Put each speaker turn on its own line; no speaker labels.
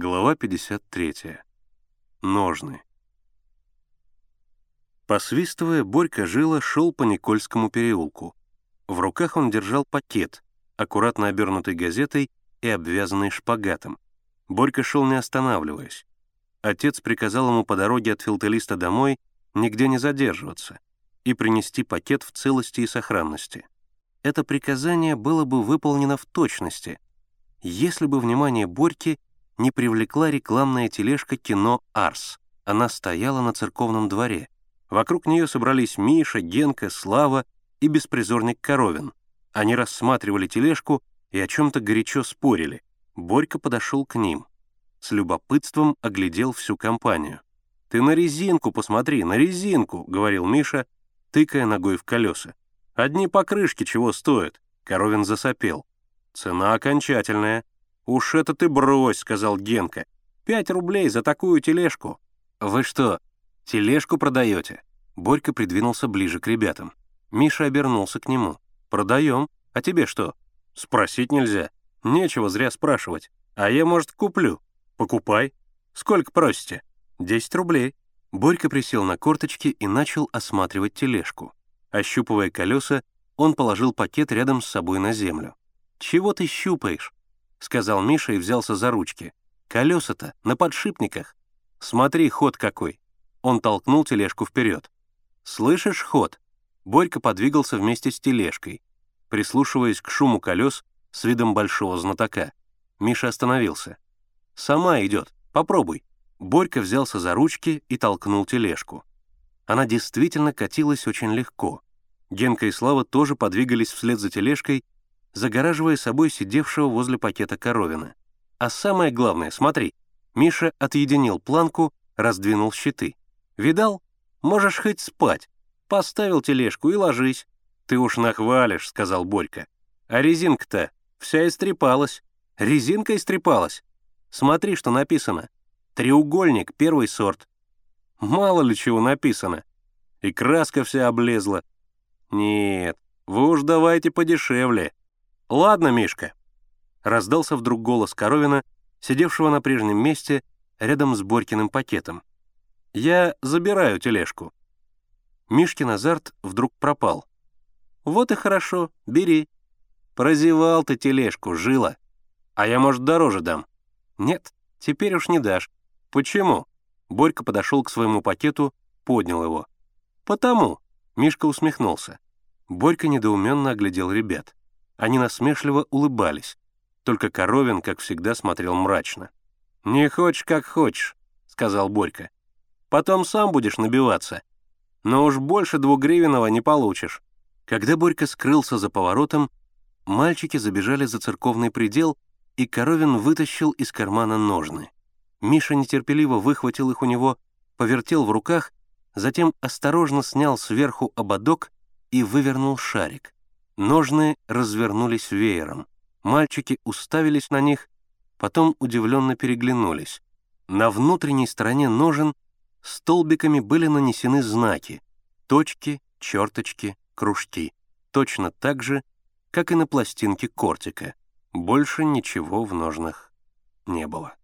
Глава 53. Ножны. Посвистывая, Борька Жила шел по Никольскому переулку. В руках он держал пакет, аккуратно обернутый газетой и обвязанный шпагатом. Борька шел не останавливаясь. Отец приказал ему по дороге от филателиста домой нигде не задерживаться и принести пакет в целости и сохранности. Это приказание было бы выполнено в точности, если бы внимание Борьки не привлекла рекламная тележка кино «Арс». Она стояла на церковном дворе. Вокруг нее собрались Миша, Генка, Слава и беспризорник Коровин. Они рассматривали тележку и о чем-то горячо спорили. Борька подошел к ним. С любопытством оглядел всю компанию. «Ты на резинку посмотри, на резинку», — говорил Миша, тыкая ногой в колеса. «Одни покрышки чего стоят?» Коровин засопел. «Цена окончательная», «Уж это ты брось», — сказал Генка. «Пять рублей за такую тележку». «Вы что, тележку продаете?» Борька придвинулся ближе к ребятам. Миша обернулся к нему. «Продаем. А тебе что?» «Спросить нельзя. Нечего зря спрашивать. А я, может, куплю. Покупай. Сколько просите?» «Десять рублей». Борька присел на корточки и начал осматривать тележку. Ощупывая колеса, он положил пакет рядом с собой на землю. «Чего ты щупаешь?» — сказал Миша и взялся за ручки. «Колеса-то на подшипниках. Смотри, ход какой». Он толкнул тележку вперед. «Слышишь ход?» Борька подвигался вместе с тележкой, прислушиваясь к шуму колес с видом большого знатока. Миша остановился. «Сама идет. Попробуй». Борька взялся за ручки и толкнул тележку. Она действительно катилась очень легко. Генка и Слава тоже подвигались вслед за тележкой загораживая собой сидевшего возле пакета коровина. А самое главное, смотри, Миша отъединил планку, раздвинул щиты. «Видал? Можешь хоть спать. Поставил тележку и ложись». «Ты уж нахвалишь», — сказал Борька. «А резинка-то вся истрепалась. Резинка истрепалась. Смотри, что написано. Треугольник, первый сорт. Мало ли чего написано. И краска вся облезла. Нет, вы уж давайте подешевле. «Ладно, Мишка», — раздался вдруг голос Коровина, сидевшего на прежнем месте рядом с Борькиным пакетом. «Я забираю тележку». Мишкин азарт вдруг пропал. «Вот и хорошо, бери. Прозевал ты тележку, жила. А я, может, дороже дам». «Нет, теперь уж не дашь». «Почему?» Борька подошел к своему пакету, поднял его. «Потому», — Мишка усмехнулся. Борька недоуменно оглядел ребят. Они насмешливо улыбались. Только Коровин, как всегда, смотрел мрачно. «Не хочешь, как хочешь», — сказал Борька. «Потом сам будешь набиваться. Но уж больше двугривенного не получишь». Когда Борька скрылся за поворотом, мальчики забежали за церковный предел, и Коровин вытащил из кармана ножны. Миша нетерпеливо выхватил их у него, повертел в руках, затем осторожно снял сверху ободок и вывернул шарик. Ножны развернулись веером. Мальчики уставились на них, потом удивленно переглянулись. На внутренней стороне ножен столбиками были нанесены знаки — точки, черточки, кружки. Точно так же, как и на пластинке кортика. Больше ничего в ножнах не было.